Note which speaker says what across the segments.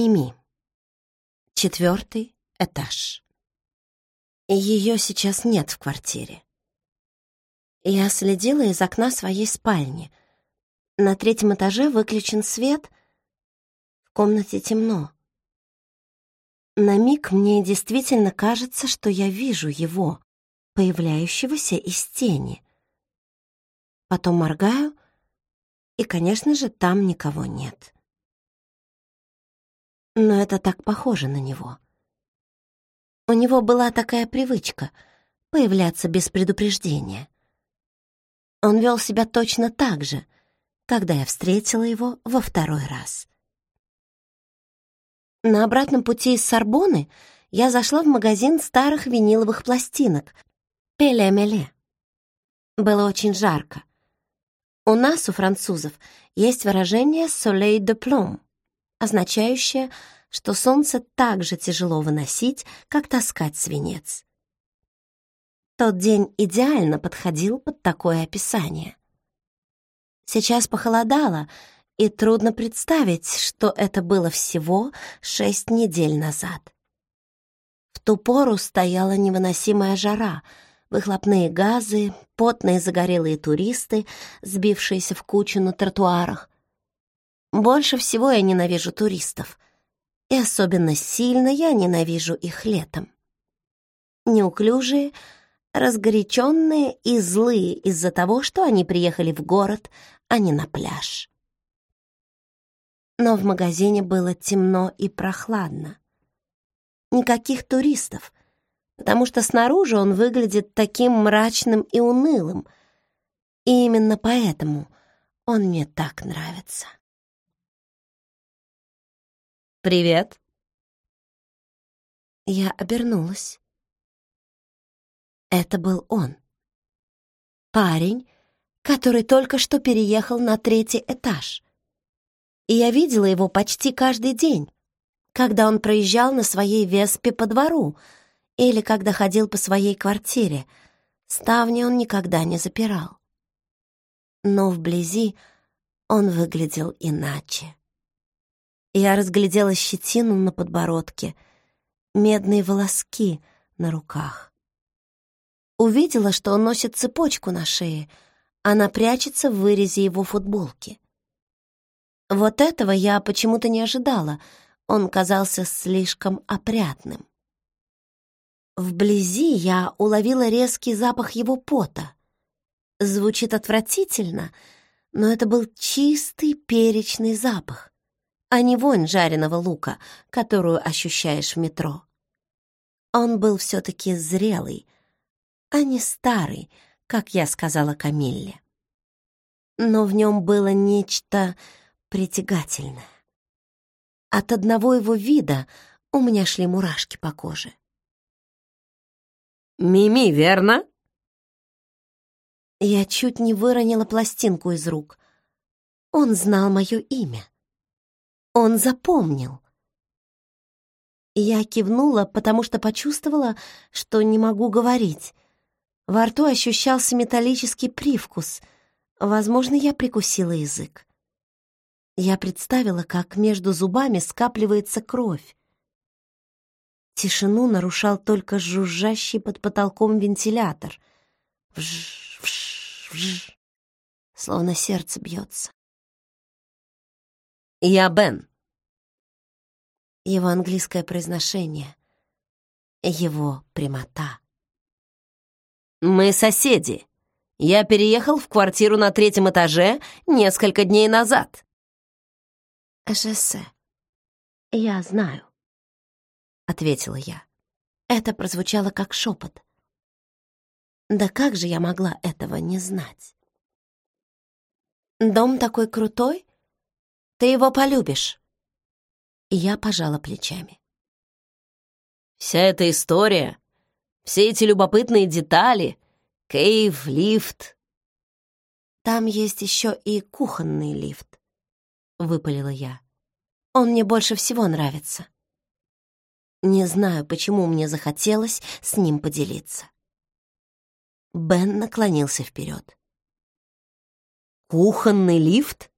Speaker 1: Мими. Четвертый этаж. Ее сейчас нет в квартире. Я следила из окна своей спальни. На третьем этаже выключен свет. В комнате темно. На миг мне действительно кажется, что я вижу его, появляющегося из тени. Потом моргаю, и, конечно же, там никого нет. Но это так похоже на него. У него была такая привычка — появляться без предупреждения. Он вел себя точно так же, когда я встретила его во второй раз. На обратном пути из Сорбоны я зашла в магазин старых виниловых пластинок «Пеле-меле». Было очень жарко. У нас, у французов, есть выражение «soleil de plomb», означающее, что солнце так же тяжело выносить, как таскать свинец. Тот день идеально подходил под такое описание. Сейчас похолодало, и трудно представить, что это было всего шесть недель назад. В ту пору стояла невыносимая жара, выхлопные газы, потные загорелые туристы, сбившиеся в кучу на тротуарах. Больше всего я ненавижу туристов, и особенно сильно я ненавижу их летом. Неуклюжие, разгоряченные и злые из-за того, что они приехали в город, а не на пляж но в магазине было темно и прохладно. Никаких туристов, потому что снаружи он выглядит таким мрачным и унылым, и именно поэтому он мне так нравится.
Speaker 2: «Привет!»
Speaker 1: Я обернулась. Это был он. Парень, который только что переехал на третий этаж — и я видела его почти каждый день, когда он проезжал на своей веспе по двору или когда ходил по своей квартире. Ставни он никогда не запирал. Но вблизи он выглядел иначе. Я разглядела щетину на подбородке, медные волоски на руках. Увидела, что он носит цепочку на шее, она прячется в вырезе его футболки. Вот этого я почему-то не ожидала. Он казался слишком опрятным. Вблизи я уловила резкий запах его пота. Звучит отвратительно, но это был чистый перечный запах, а не вонь жареного лука, которую ощущаешь в метро. Он был все-таки зрелый, а не старый, как я сказала Камилле. Но в нем было нечто притягательное. От одного его вида у меня шли мурашки по коже.
Speaker 2: «Мими, верно?»
Speaker 1: Я чуть не выронила пластинку из рук. Он знал мое имя. Он запомнил. Я кивнула, потому что почувствовала, что не могу говорить. Во рту ощущался металлический привкус. Возможно, я прикусила язык. Я представила, как между зубами скапливается кровь. Тишину нарушал только жужжащий под потолком вентилятор. Вж, вж, вж, словно сердце бьется.
Speaker 2: «Я Бен».
Speaker 1: Его английское произношение, его прямота.
Speaker 2: «Мы соседи. Я переехал в квартиру на третьем этаже несколько дней назад».
Speaker 1: «Эжесе, я знаю», — ответила я. Это прозвучало как шепот. Да как же я могла этого не знать? «Дом такой крутой? Ты его полюбишь!» И я пожала плечами.
Speaker 2: «Вся эта история, все эти любопытные детали, кейв, лифт...»
Speaker 1: «Там есть еще и кухонный лифт выпалила я. Он мне больше всего нравится. Не знаю, почему мне захотелось с ним поделиться. Бен наклонился вперед.
Speaker 2: «Кухонный лифт?»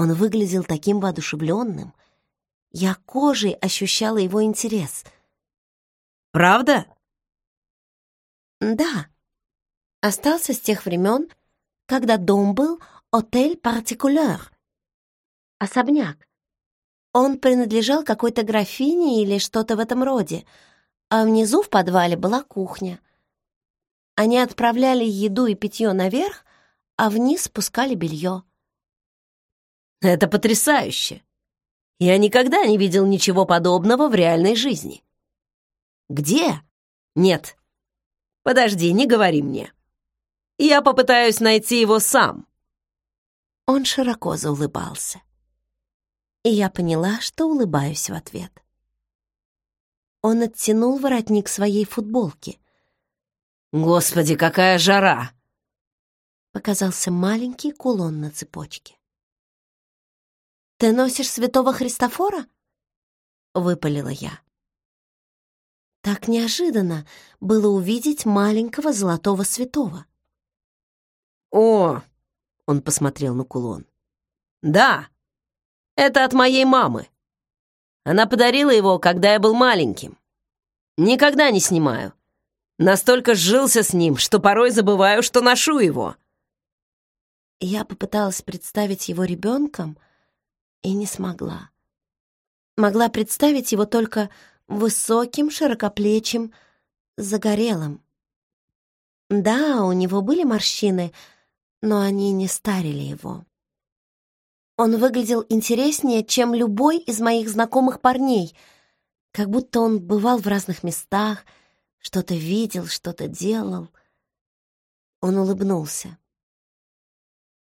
Speaker 1: Он выглядел таким воодушевленным, Я кожей ощущала его интерес.
Speaker 2: «Правда?»
Speaker 1: «Да. Остался с тех времен, когда дом был отель партикулер. Особняк. Он принадлежал какой-то графине или что-то в этом роде, а внизу в подвале была кухня. Они отправляли еду и питье наверх, а вниз спускали белье.
Speaker 2: «Это потрясающе! Я никогда не видел ничего подобного в реальной жизни. Где? Нет. Подожди, не говори мне. Я попытаюсь найти его сам».
Speaker 1: Он широко заулыбался. И я поняла, что улыбаюсь в ответ. Он оттянул воротник своей футболки.
Speaker 2: «Господи, какая жара!»
Speaker 1: Показался маленький кулон на цепочке. «Ты носишь святого Христофора?» — выпалила я. Так неожиданно было увидеть маленького золотого святого.
Speaker 2: «О!» — он посмотрел на кулон. «Да, это от моей мамы. Она подарила его, когда я был маленьким. Никогда не снимаю. Настолько сжился с ним, что порой забываю, что ношу его».
Speaker 1: Я попыталась представить его ребенком и не смогла. Могла представить его только высоким, широкоплечим, загорелым. Да, у него были морщины, но они не старили его. Он выглядел интереснее, чем любой из моих знакомых парней, как будто он бывал в разных местах, что-то видел, что-то делал. Он улыбнулся.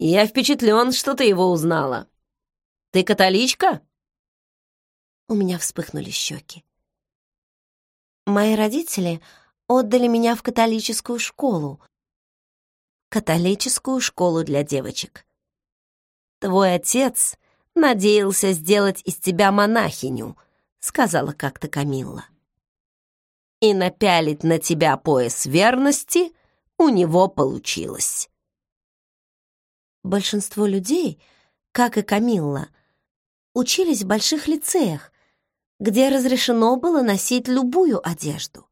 Speaker 2: «Я впечатлен, что ты его узнала. Ты католичка?»
Speaker 1: У меня вспыхнули щеки. Мои родители отдали меня в католическую школу. Католическую школу для девочек.
Speaker 2: Твой отец надеялся сделать из тебя монахиню, сказала как-то Камилла. И напялить на тебя пояс верности у него получилось.
Speaker 1: Большинство людей, как и Камилла, учились в больших лицеях, где разрешено было носить любую одежду.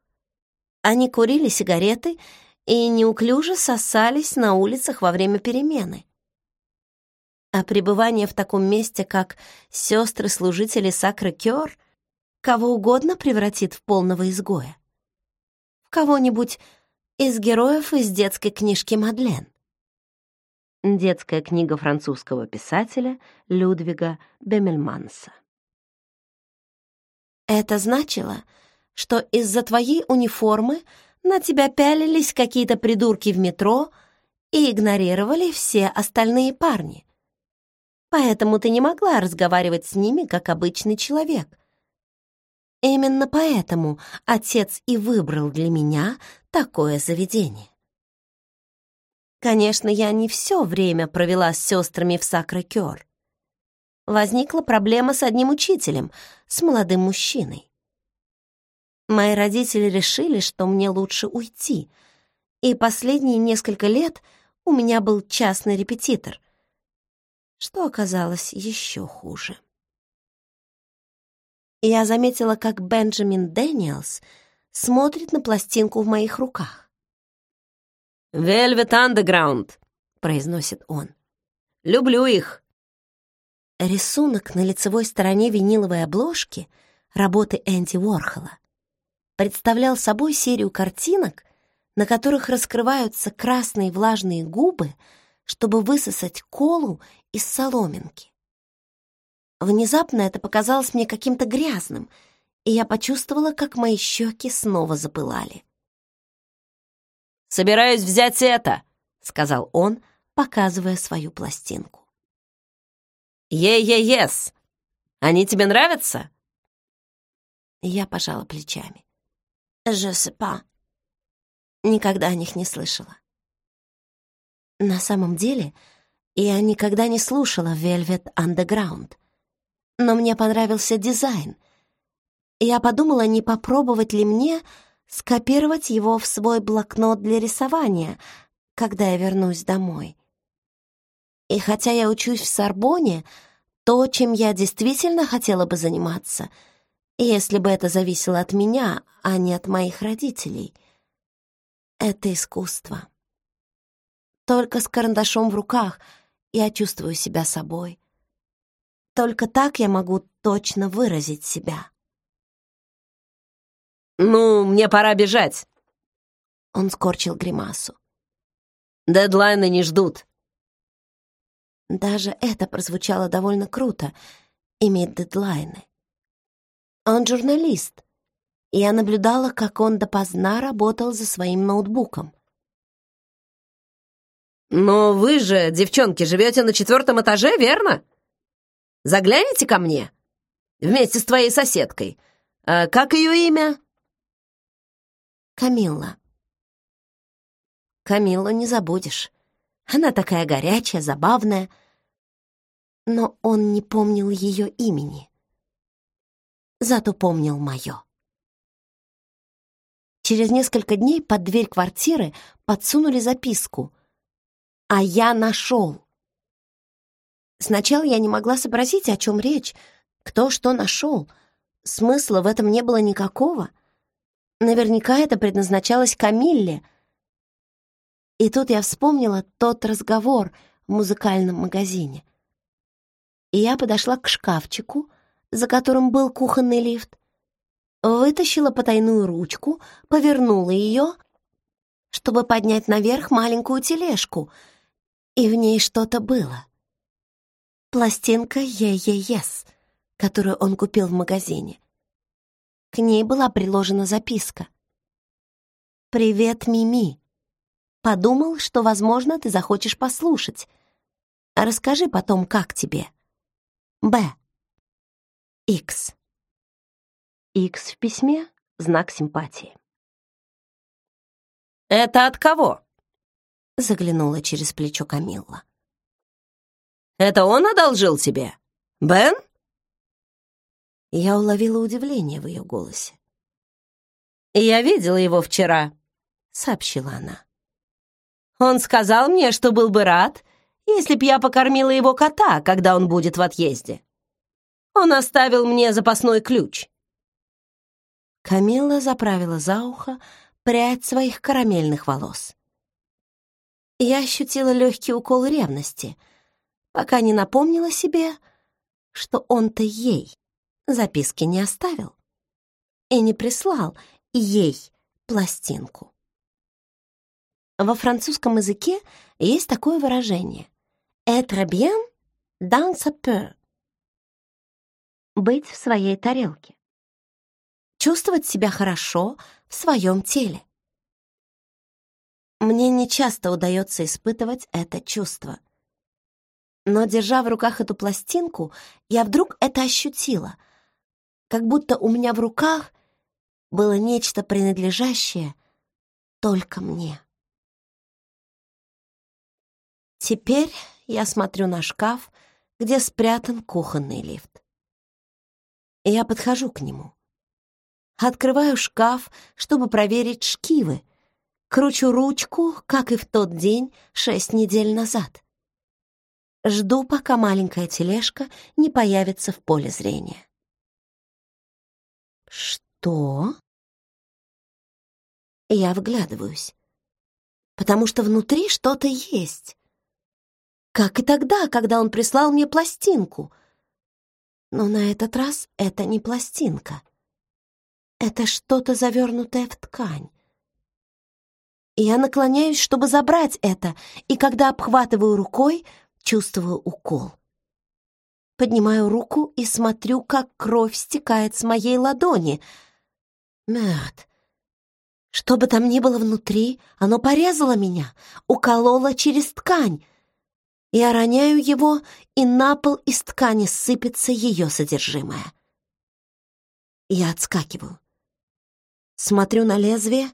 Speaker 1: Они курили сигареты и неуклюже сосались на улицах во время перемены. А пребывание в таком месте, как сестры-служители Сакры-Кёр, кого угодно превратит в полного изгоя. В кого-нибудь из героев из детской книжки Мадлен. Детская книга французского писателя Людвига Бемельманса. Это значило, что из-за твоей униформы на тебя пялились какие-то придурки в метро и игнорировали все остальные парни. Поэтому ты не могла разговаривать с ними, как обычный человек. Именно поэтому отец и выбрал для меня такое заведение. Конечно, я не все время провела с сестрами в Сакры-Кёр возникла проблема с одним учителем, с молодым мужчиной. Мои родители решили, что мне лучше уйти, и последние несколько лет у меня был частный репетитор, что оказалось еще хуже. Я заметила, как Бенджамин Дэниелс смотрит на пластинку в моих руках.
Speaker 2: «Velvet Underground», — произносит он. «Люблю их.
Speaker 1: Рисунок на лицевой стороне виниловой обложки работы Энди Уорхола представлял собой серию картинок, на которых раскрываются красные влажные губы, чтобы высосать колу из соломинки. Внезапно это показалось мне каким-то грязным, и я почувствовала, как мои щеки снова запылали.
Speaker 2: «Собираюсь взять это», — сказал он,
Speaker 1: показывая свою пластинку.
Speaker 2: «Е-е-ес! Они тебе нравятся?»
Speaker 1: Я пожала плечами. «Je sais pas». Никогда о них не слышала. На самом деле, я никогда не слушала Velvet Underground. Но мне понравился дизайн. Я подумала, не попробовать ли мне скопировать его в свой блокнот для рисования, когда я вернусь домой. И хотя я учусь в Сорбоне, то, чем я действительно хотела бы заниматься, если бы это зависело от меня, а не от моих родителей. Это искусство. Только с карандашом в руках я чувствую себя собой. Только так я могу точно выразить себя.
Speaker 2: «Ну, мне пора бежать!»
Speaker 1: Он скорчил гримасу.
Speaker 2: «Дедлайны не ждут!»
Speaker 1: Даже это прозвучало довольно круто, иметь дедлайны. Он журналист, я наблюдала, как он допоздна работал за своим ноутбуком.
Speaker 2: «Но вы же, девчонки, живете на четвертом этаже, верно? Загляните ко мне вместе с твоей соседкой. А как ее имя?»
Speaker 1: «Камилла». «Камиллу не забудешь. Она такая горячая, забавная». Но он не помнил ее имени. Зато помнил мое. Через несколько дней под дверь квартиры подсунули записку. А я нашел. Сначала я не могла сообразить, о чем речь, кто что нашел. Смысла в этом не было никакого. Наверняка это предназначалось Камилле. И тут я вспомнила тот разговор в музыкальном магазине. И я подошла к шкафчику, за которым был кухонный лифт, вытащила потайную ручку, повернула ее, чтобы поднять наверх маленькую тележку, и в ней что-то было. Пластинка «Yeah Yeah Yeahs», которую он купил в магазине. К ней была приложена записка. «Привет, Мими. Подумал, что, возможно, ты захочешь послушать. Расскажи потом, как тебе. Б. Икс. Икс в письме — знак симпатии.
Speaker 2: «Это от кого?»
Speaker 1: — заглянула через плечо Камилла.
Speaker 2: «Это он одолжил тебе? Бен?»
Speaker 1: Я уловила удивление в ее голосе.
Speaker 2: «Я видела его вчера», — сообщила она. «Он сказал мне, что был бы рад, если б я покормила его кота, когда он будет в отъезде. Он оставил мне запасной ключ».
Speaker 1: Камилла заправила за ухо прядь своих карамельных волос. Я ощутила легкий укол ревности, пока не напомнила себе, что он-то ей записки не оставил и не прислал ей пластинку. Во французском языке есть такое выражение «être bien dans sa peur» — быть в своей тарелке чувствовать себя хорошо в своем теле. Мне нечасто удается испытывать это чувство. Но, держа в руках эту пластинку, я вдруг это ощутила, как будто у меня в руках было нечто принадлежащее только мне. Теперь я смотрю на шкаф, где спрятан кухонный лифт. Я подхожу к нему. Открываю шкаф, чтобы проверить шкивы. Кручу ручку, как и в тот день, шесть недель назад. Жду, пока маленькая тележка не появится в поле зрения. Что? Я вглядываюсь, потому что внутри что-то есть. Как и тогда, когда он прислал мне пластинку. Но на этот раз это не пластинка. Это что-то завернутое в ткань. Я наклоняюсь, чтобы забрать это, и когда обхватываю рукой, чувствую укол. Поднимаю руку и смотрю, как кровь стекает с моей ладони. Мёд. Что бы там ни было внутри, оно порезало меня, укололо через ткань. Я роняю его, и на пол из ткани сыпется ее содержимое. Я отскакиваю. Смотрю на лезвие,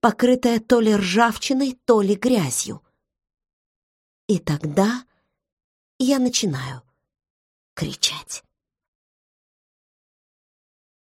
Speaker 1: покрытое то ли ржавчиной, то ли грязью. И тогда я начинаю кричать.